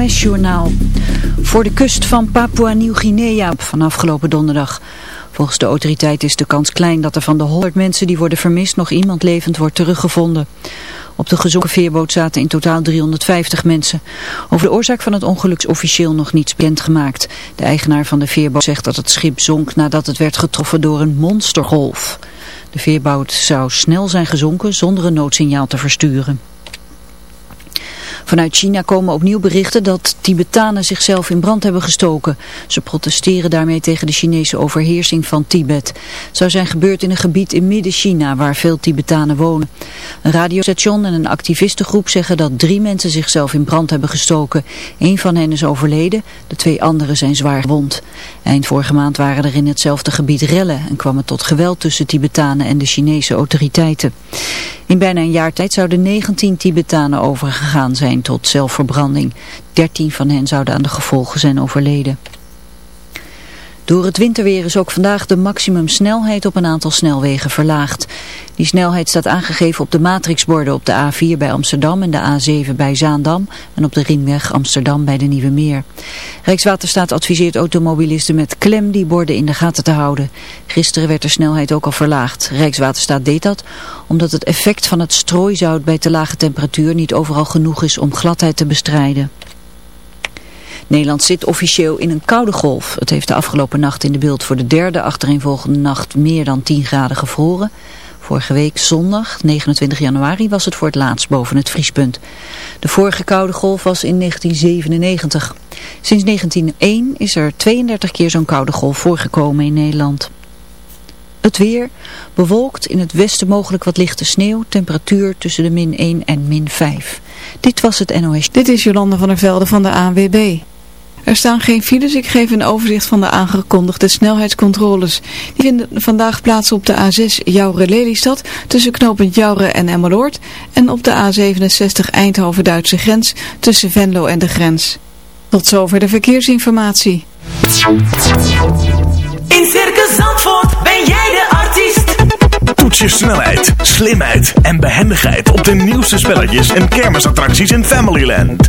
NOS-journaal. Voor de kust van Papua-Nieuw-Guinea van afgelopen donderdag. Volgens de autoriteit is de kans klein dat er van de 100 mensen die worden vermist nog iemand levend wordt teruggevonden. Op de gezonken veerboot zaten in totaal 350 mensen. Over de oorzaak van het ongeluk is officieel nog niets bekendgemaakt. De eigenaar van de veerboot zegt dat het schip zonk nadat het werd getroffen door een monstergolf. De veerboot zou snel zijn gezonken zonder een noodsignaal te versturen. Vanuit China komen opnieuw berichten dat Tibetanen zichzelf in brand hebben gestoken. Ze protesteren daarmee tegen de Chinese overheersing van Tibet. Het zou zijn gebeurd in een gebied in midden-China waar veel Tibetanen wonen. Een radiostation en een activistengroep zeggen dat drie mensen zichzelf in brand hebben gestoken. Een van hen is overleden, de twee anderen zijn zwaar gewond. Eind vorige maand waren er in hetzelfde gebied rellen en kwam het tot geweld tussen Tibetanen en de Chinese autoriteiten. In bijna een jaar tijd zouden 19 Tibetanen overgegaan zijn tot zelfverbranding. 13 van hen zouden aan de gevolgen zijn overleden. Door het winterweer is ook vandaag de maximumsnelheid op een aantal snelwegen verlaagd. Die snelheid staat aangegeven op de matrixborden op de A4 bij Amsterdam en de A7 bij Zaandam en op de ringweg Amsterdam bij de Nieuwe Meer. Rijkswaterstaat adviseert automobilisten met klem die borden in de gaten te houden. Gisteren werd de snelheid ook al verlaagd. Rijkswaterstaat deed dat omdat het effect van het strooizout bij te lage temperatuur niet overal genoeg is om gladheid te bestrijden. Nederland zit officieel in een koude golf. Het heeft de afgelopen nacht in de beeld voor de derde achtereenvolgende nacht meer dan 10 graden gevroren. Vorige week zondag, 29 januari, was het voor het laatst boven het vriespunt. De vorige koude golf was in 1997. Sinds 1901 is er 32 keer zo'n koude golf voorgekomen in Nederland. Het weer, bewolkt, in het westen mogelijk wat lichte sneeuw, temperatuur tussen de min 1 en min 5. Dit was het NOS. Dit is Jolande van der Velde van de ANWB. Er staan geen files, ik geef een overzicht van de aangekondigde snelheidscontroles. Die vinden vandaag plaats op de A6 Jouren-Lelystad tussen knooppunt Jouren en Emmeloord en op de A67 Eindhoven-Duitse grens tussen Venlo en de grens. Tot zover de verkeersinformatie. In Circus Zandvoort ben jij de artiest. Toets je snelheid, slimheid en behendigheid op de nieuwste spelletjes en kermisattracties in Familyland.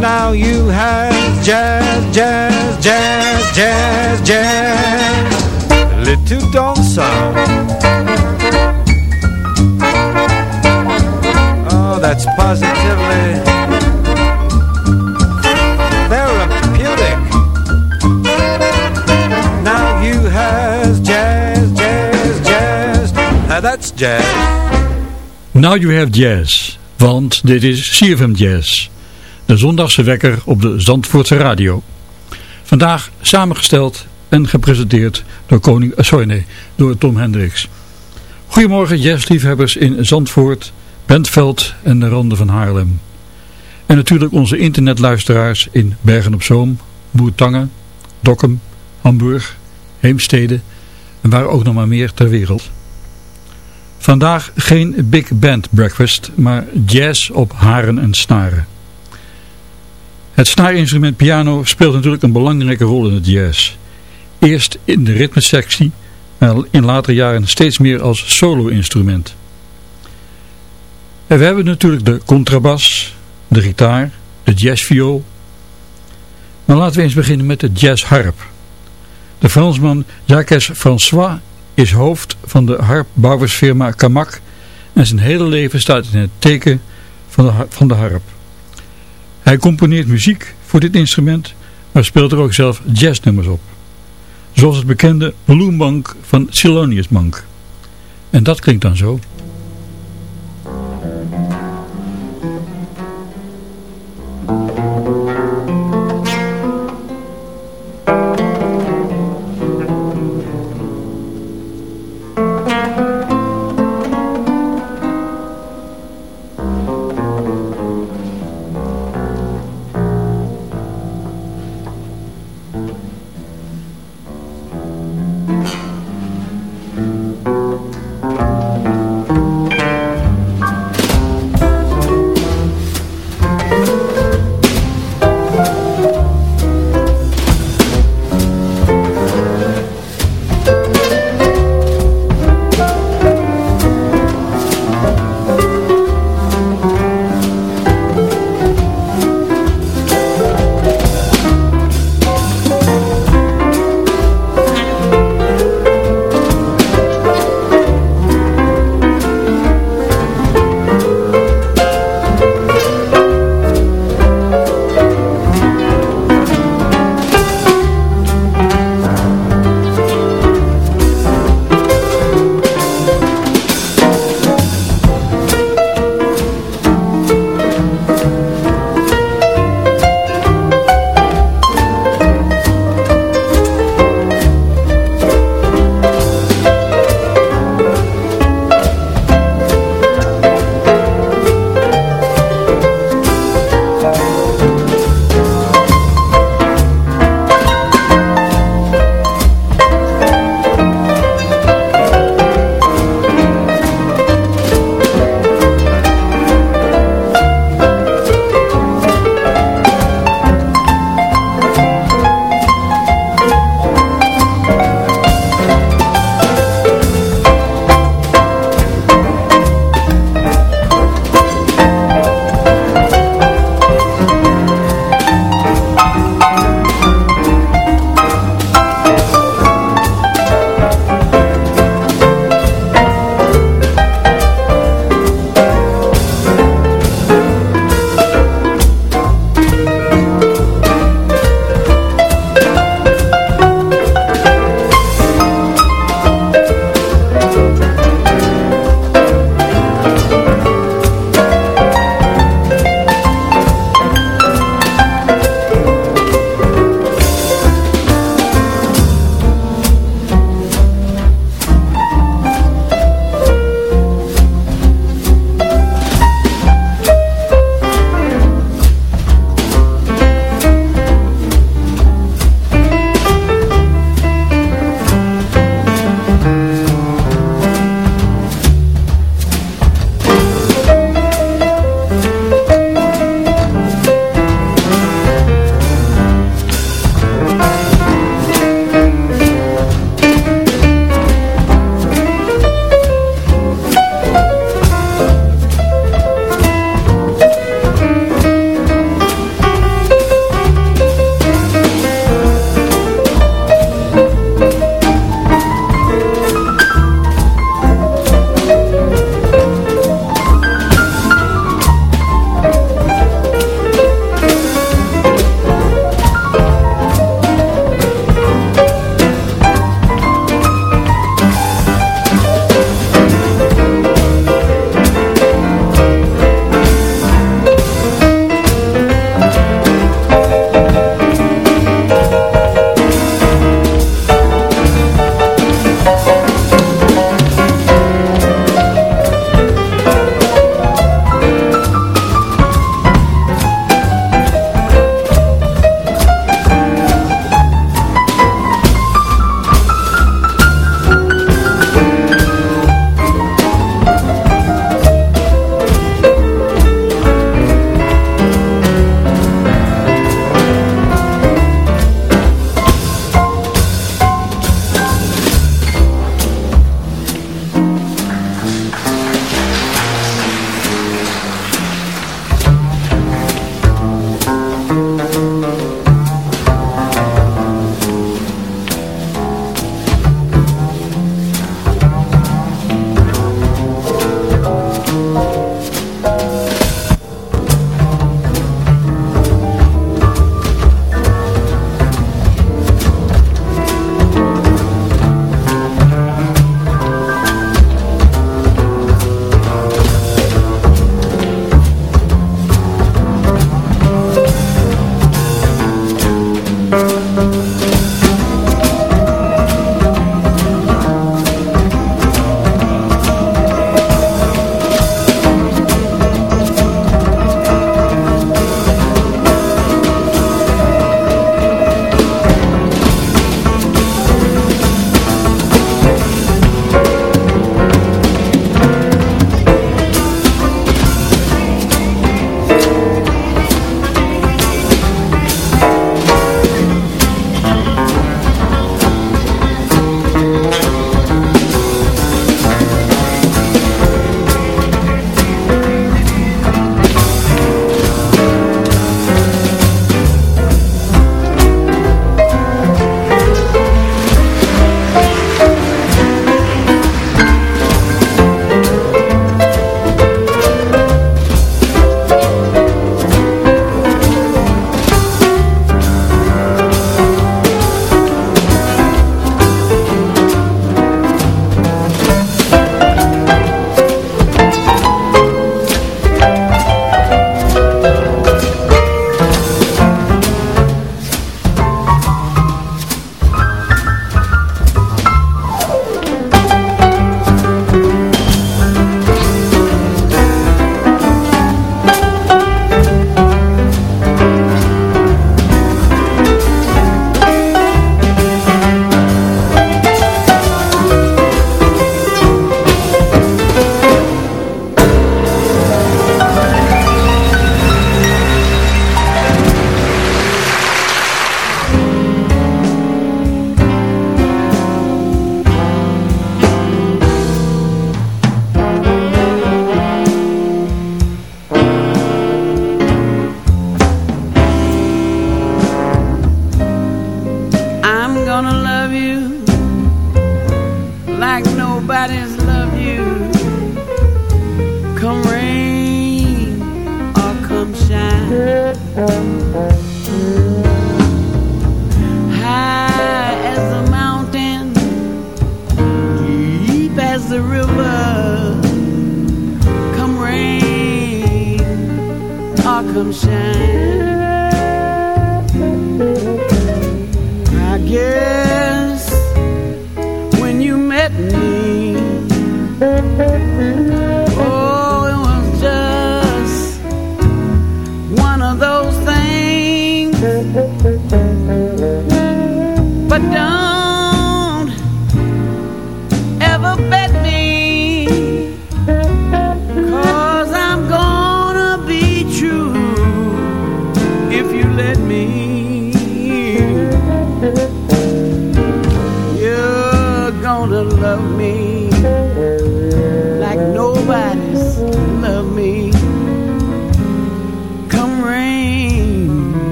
now you have jazz, jazz, jazz, jazz, jazz. Little don't. Oh, that's positively. that's jazz. Now you have jazz, want dit is CFM Jazz. De zondagse wekker op de Zandvoortse radio. Vandaag samengesteld en gepresenteerd door, koning, uh, sorry nee, door Tom Hendricks. Goedemorgen jazzliefhebbers in Zandvoort, Bentveld en de randen van Haarlem. En natuurlijk onze internetluisteraars in Bergen op Zoom, Boertangen, Dokkum, Hamburg, Heemstede en waar ook nog maar meer ter wereld. Vandaag geen big band breakfast, maar jazz op haren en snaren. Het snaarinstrument piano speelt natuurlijk een belangrijke rol in het jazz. Eerst in de ritmesectie, maar in latere jaren steeds meer als solo-instrument. En we hebben natuurlijk de contrabas, de gitaar, de jazzviool. Maar laten we eens beginnen met de jazzharp. De Fransman Jacques François is hoofd van de harpbouwersfirma Kamak en zijn hele leven staat in het teken van van de harp. Hij componeert muziek voor dit instrument, maar speelt er ook zelf jazznummers op. Zoals het bekende Bloembank van Silonius Bank. En dat klinkt dan zo.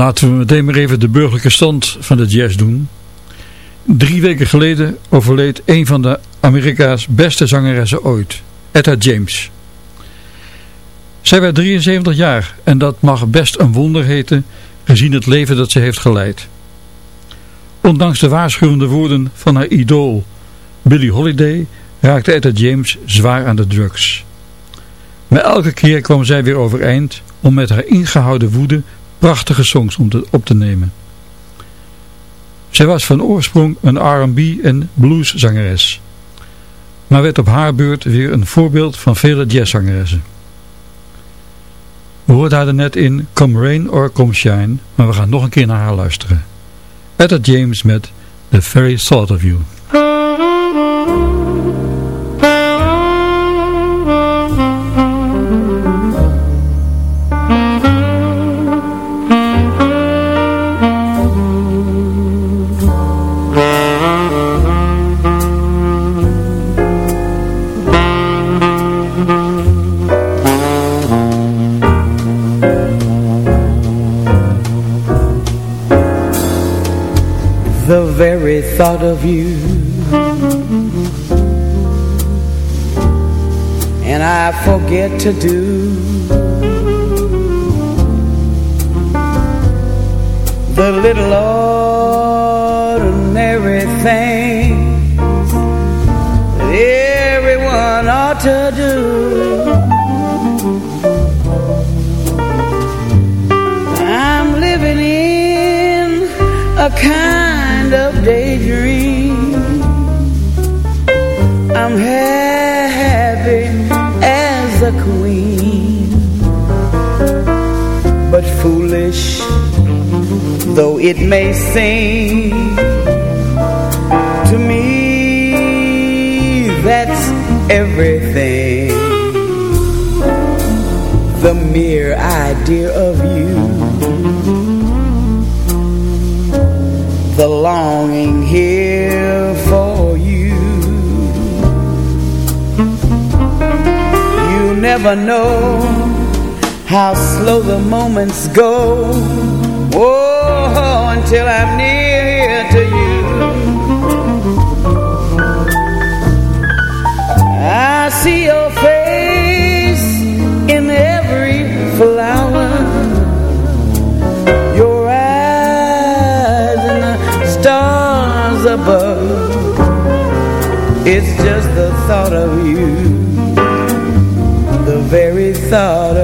Laten we meteen maar even de burgerlijke stand van de jazz doen. Drie weken geleden overleed een van de Amerika's beste zangeressen ooit, Etta James. Zij werd 73 jaar en dat mag best een wonder heten gezien het leven dat ze heeft geleid. Ondanks de waarschuwende woorden van haar idool Billie Holiday raakte Etta James zwaar aan de drugs. Maar elke keer kwam zij weer overeind om met haar ingehouden woede prachtige songs om te, op te nemen. Zij was van oorsprong een R&B en blueszangeres, maar werd op haar beurt weer een voorbeeld van vele jazzzangeressen. We hoorden haar net in Come Rain or Come Shine, maar we gaan nog een keer naar haar luisteren. Etta James met The Very Thought of You. Thought of you. And I forget to do. The little ordinary things that everyone ought to do I'm happy as a queen, but foolish though it may seem to me, that's everything. The mere idea of you the longing never know how slow the moments go. Oh, until I'm near to you. I see your face in every flower. Your eyes and the stars above. It's just the thought of you, thought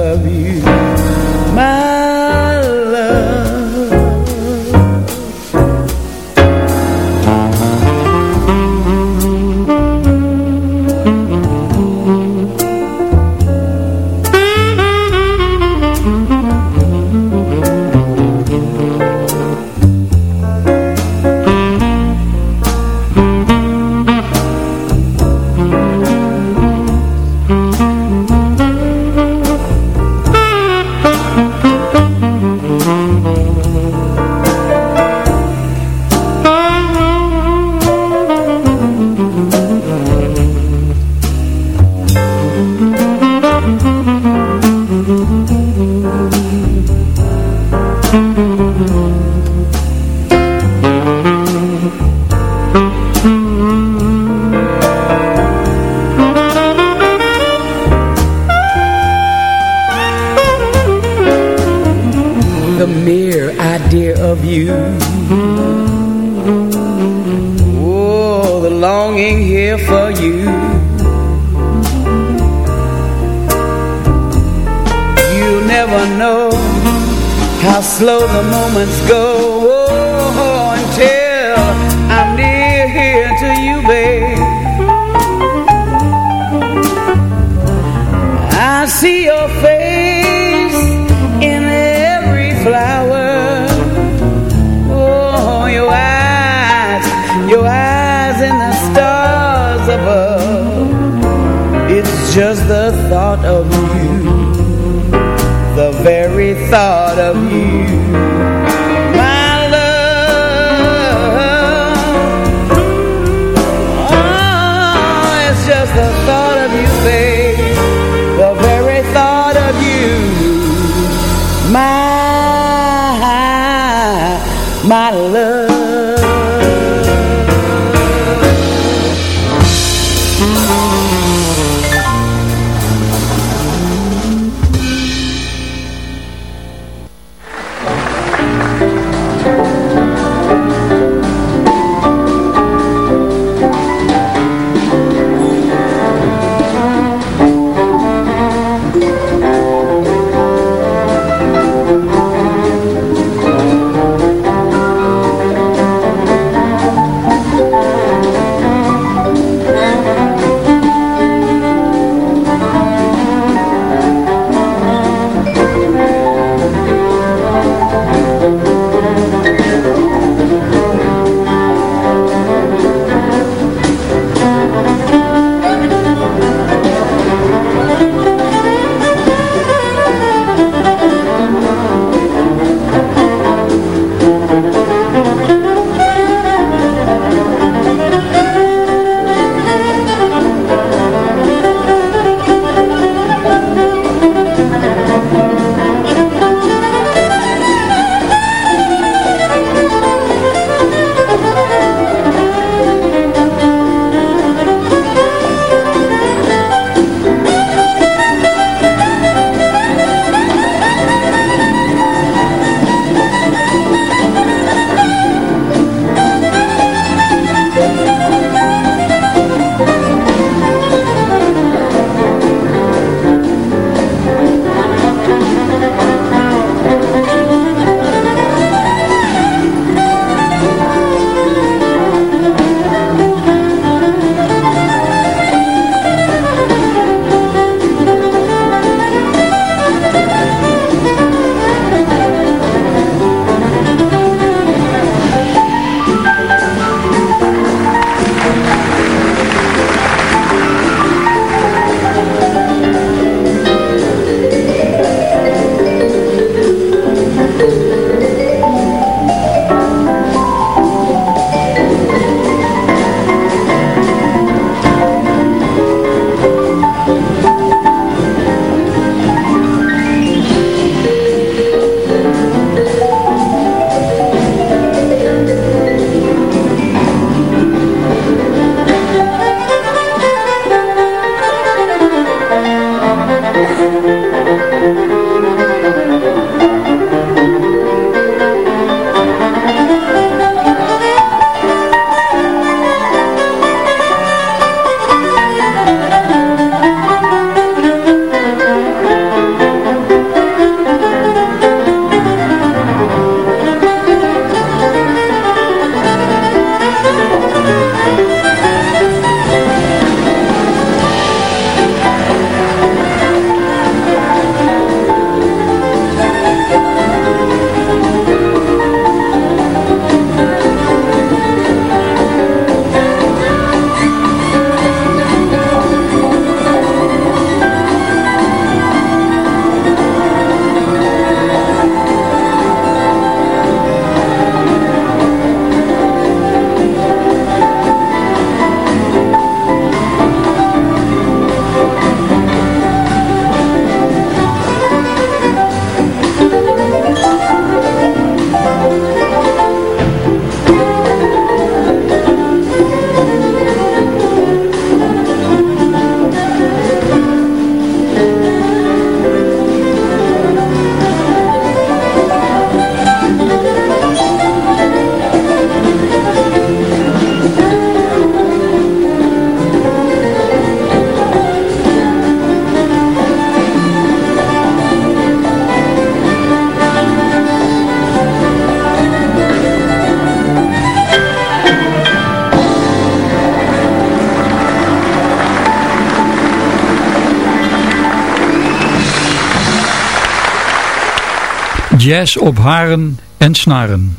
Jazz op haren en snaren.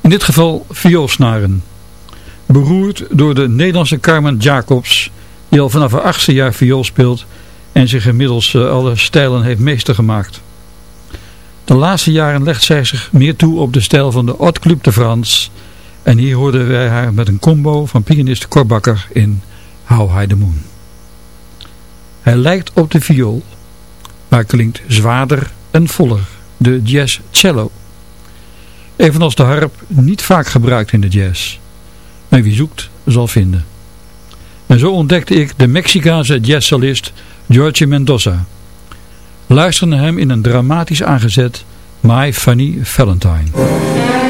In dit geval vioolsnaren. Beroerd door de Nederlandse Carmen Jacobs, die al vanaf haar achtste jaar viool speelt en zich inmiddels eh, alle stijlen heeft meester gemaakt. De laatste jaren legt zij zich meer toe op de stijl van de Haute Club de France. En hier hoorden wij haar met een combo van pianist Korbakker in How High the Moon. Hij lijkt op de viool, maar klinkt zwaarder en voller, de jazz cello. Evenals de harp niet vaak gebruikt in de jazz. Maar wie zoekt zal vinden. En zo ontdekte ik de Mexicaanse jazzsolist George Mendoza. Luister naar hem in een dramatisch aangezet My Funny Valentine.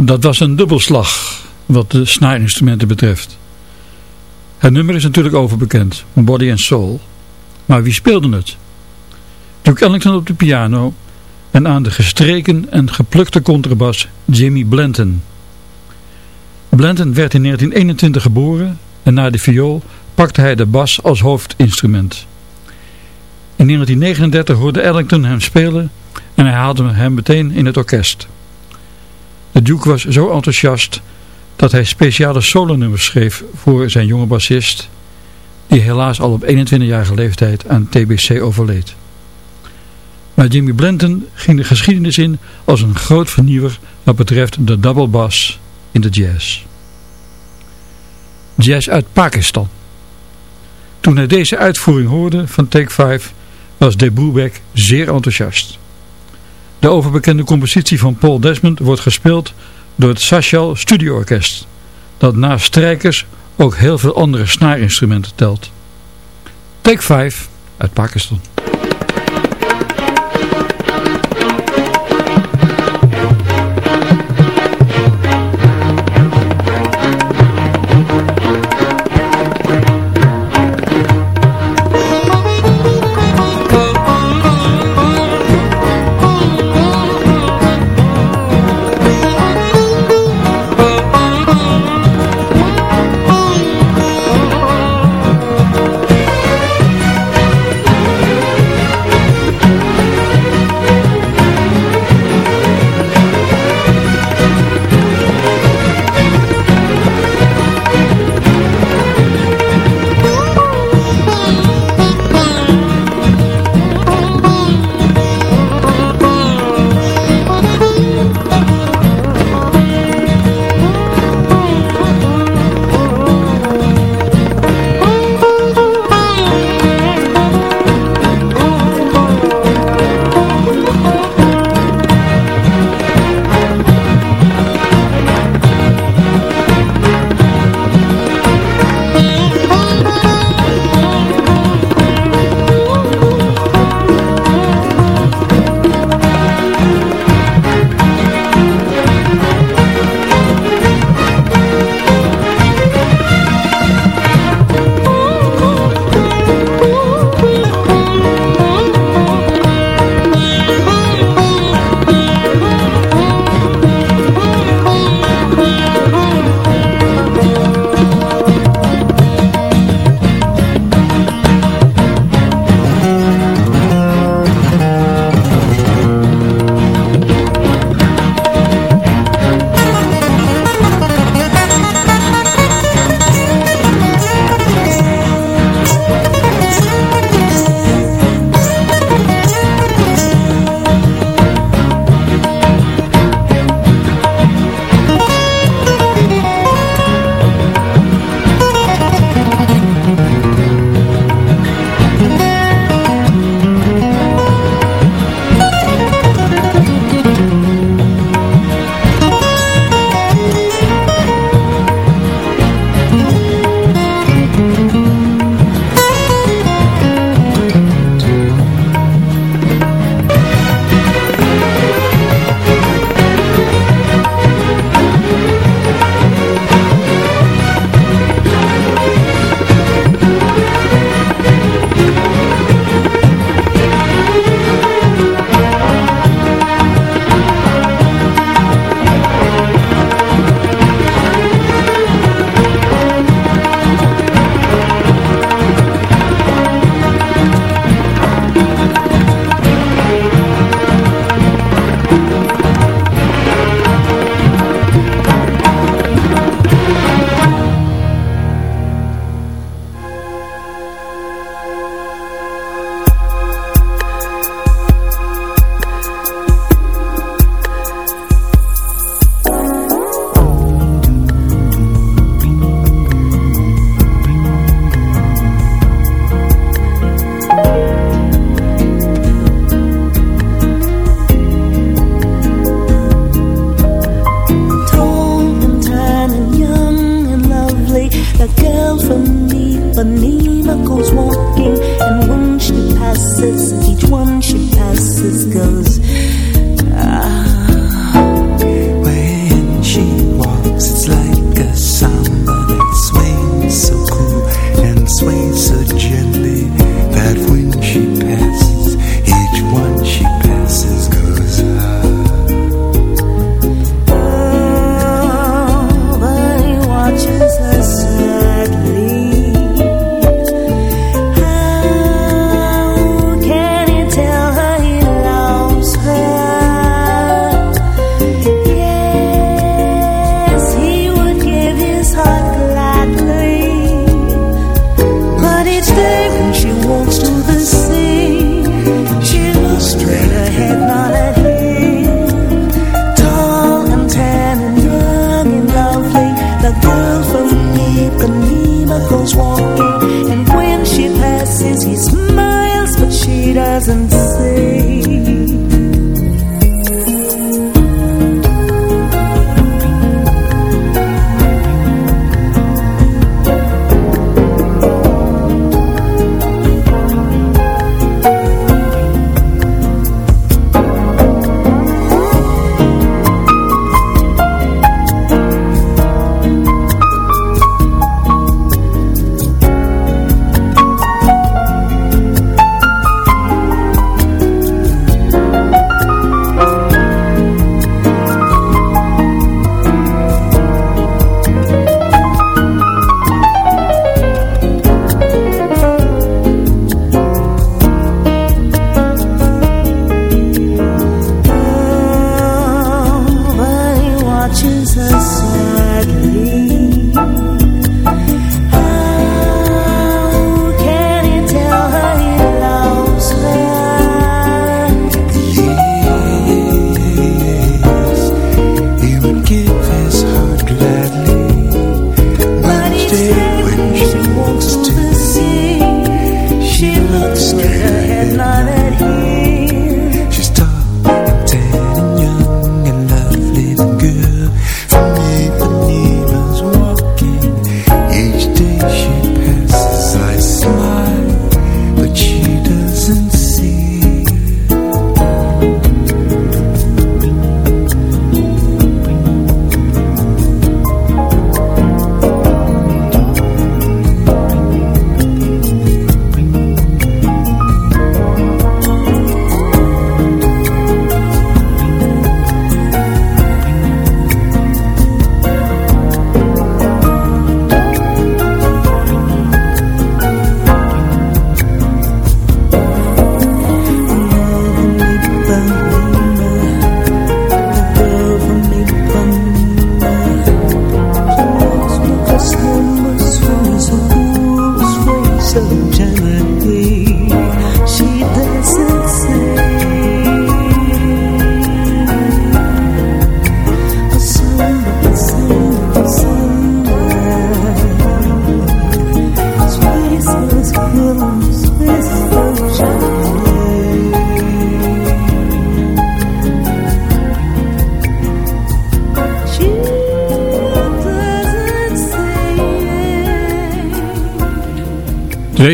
Dat was een dubbelslag wat de snaarinstrumenten betreft. Het nummer is natuurlijk overbekend, Body and Soul. Maar wie speelde het? Duke Ellington op de piano en aan de gestreken en geplukte contrabas Jimmy Blanton. Blanton werd in 1921 geboren en na de viool pakte hij de bas als hoofdinstrument. In 1939 hoorde Ellington hem spelen en hij haalde hem meteen in het orkest. De Duke was zo enthousiast dat hij speciale solonummers schreef voor zijn jonge bassist, die helaas al op 21-jarige leeftijd aan TBC overleed. Maar Jimmy Blanton ging de geschiedenis in als een groot vernieuwer wat betreft de double bass in de jazz. Jazz uit Pakistan. Toen hij deze uitvoering hoorde van Take 5 was De Brubeck zeer enthousiast. De overbekende compositie van Paul Desmond wordt gespeeld door het Sachal Studio Orkest, dat naast strijkers ook heel veel andere snaarinstrumenten telt. Take 5 uit Pakistan.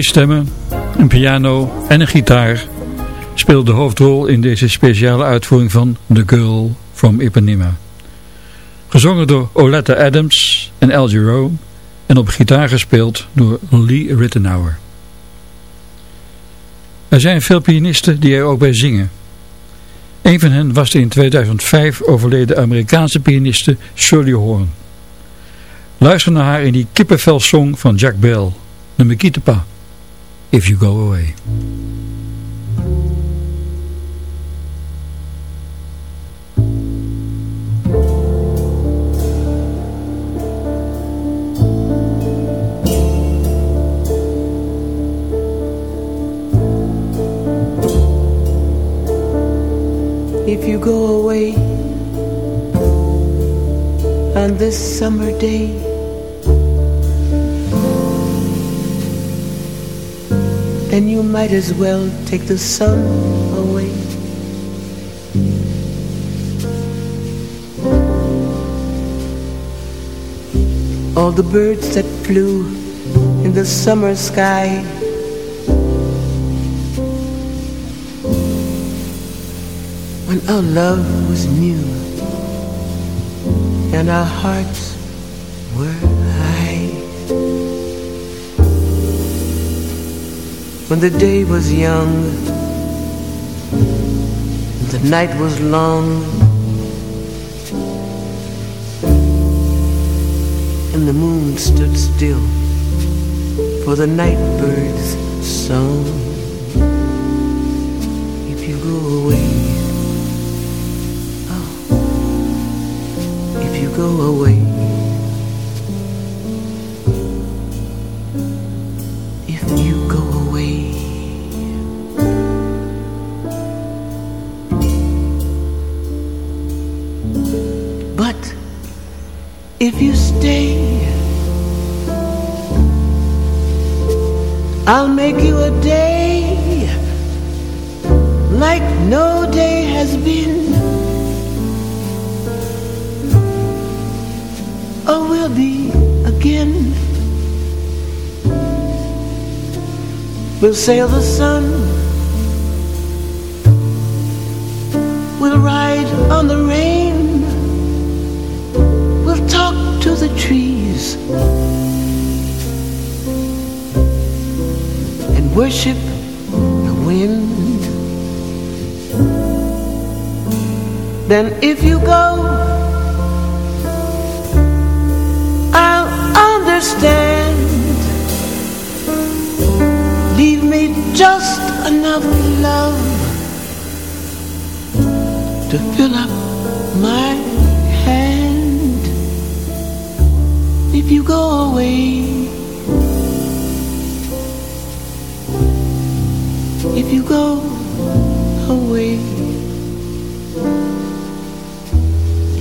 Stemmen, een piano en een gitaar speelden de hoofdrol in deze speciale uitvoering van The Girl from Ipanema. Gezongen door Oletta Adams en Al en op gitaar gespeeld door Lee Rittenauer. Er zijn veel pianisten die er ook bij zingen. Een van hen was de in 2005 overleden Amerikaanse pianiste Shirley Horn. Luister naar haar in die kippenvelsong van Jack Bell, de Mekitepa. If you go away. If you go away on this summer day then you might as well take the sun away. All the birds that flew in the summer sky When our love was new and our hearts when the day was young and the night was long and the moon stood still for the night birds song. If you go away oh if you go away sail the sun. We'll ride on the rain. We'll talk to the trees. And worship the wind. Then if you go, I'll understand. Me just enough love to fill up my hand. If you go away. if you go away.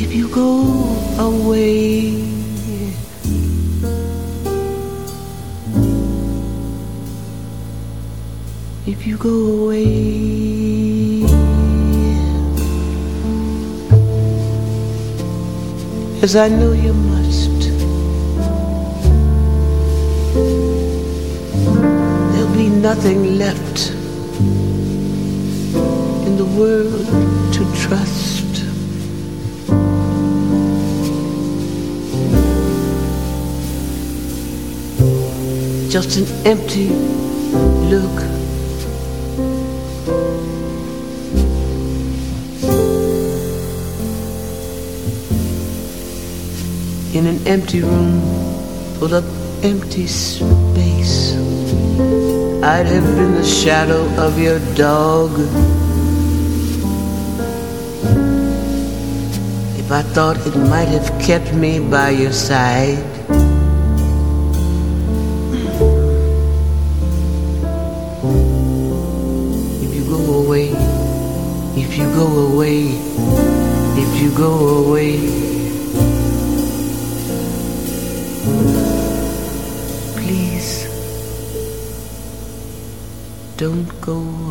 If you go away. You go away. As I know you must. There'll be nothing left in the world to trust. Just an empty look. In an empty room full of empty space, I'd have been the shadow of your dog. If I thought it might have kept me by your side. If you go away, if you go away, if you go away. Go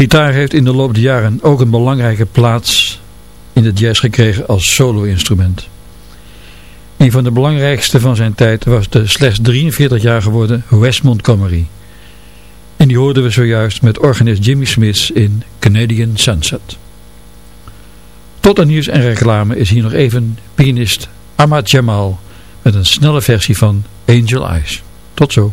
gitaar heeft in de loop der jaren ook een belangrijke plaats in de jazz gekregen als solo-instrument. Een van de belangrijkste van zijn tijd was de slechts 43 jaar geworden Wes Montgomery. En die hoorden we zojuist met organist Jimmy Smith in Canadian Sunset. Tot aan nieuws en reclame is hier nog even pianist Ahmad Jamal met een snelle versie van Angel Eyes. Tot zo.